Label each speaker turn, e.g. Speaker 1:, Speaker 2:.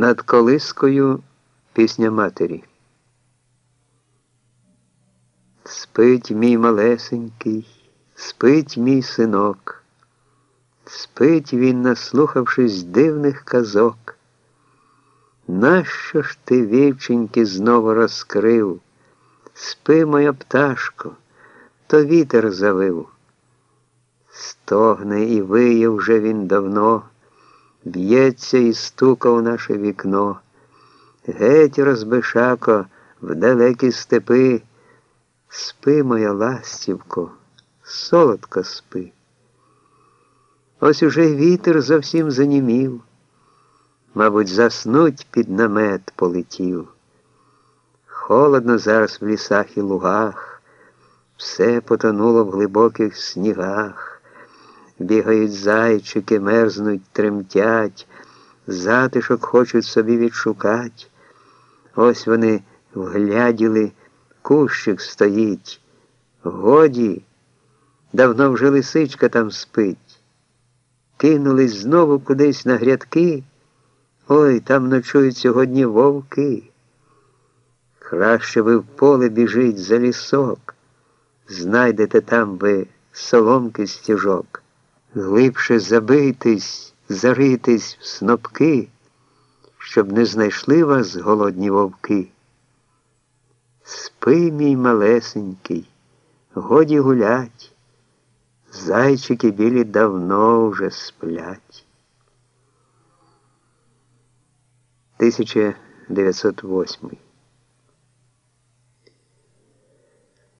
Speaker 1: Над колискою пісня матері. Спить мій малесенький, спить мій синок, спить він, наслухавшись дивних казок. Нащо ж ти, вівченьки, знову розкрив? Спи, моя пташко, то вітер завив. Стогне і виє вже він давно б'ється і стука у наше вікно. Геть, розбишако, в далекі степи. Спи, моя ластівко, солодко спи. Ось уже вітер зовсім занімів, мабуть, заснуть під намет полетів. Холодно зараз в лісах і лугах, все потонуло в глибоких снігах бігають зайчики, мерзнуть, тремтять, затишок хочуть собі відшукать. Ось вони вгляділи, кущик стоїть. Годі, давно вже лисичка там спить. Кинулись знову кудись на грядки. Ой, там ночують сьогодні вовки. Краще ви в поле біжить за лісок, знайдете там ви соломки стіжок глибше забитись, заритись в снопки, щоб не знайшли вас голодні вовки. Спи, мій малесенький, годі гулять, зайчики білі давно вже сплять. 1908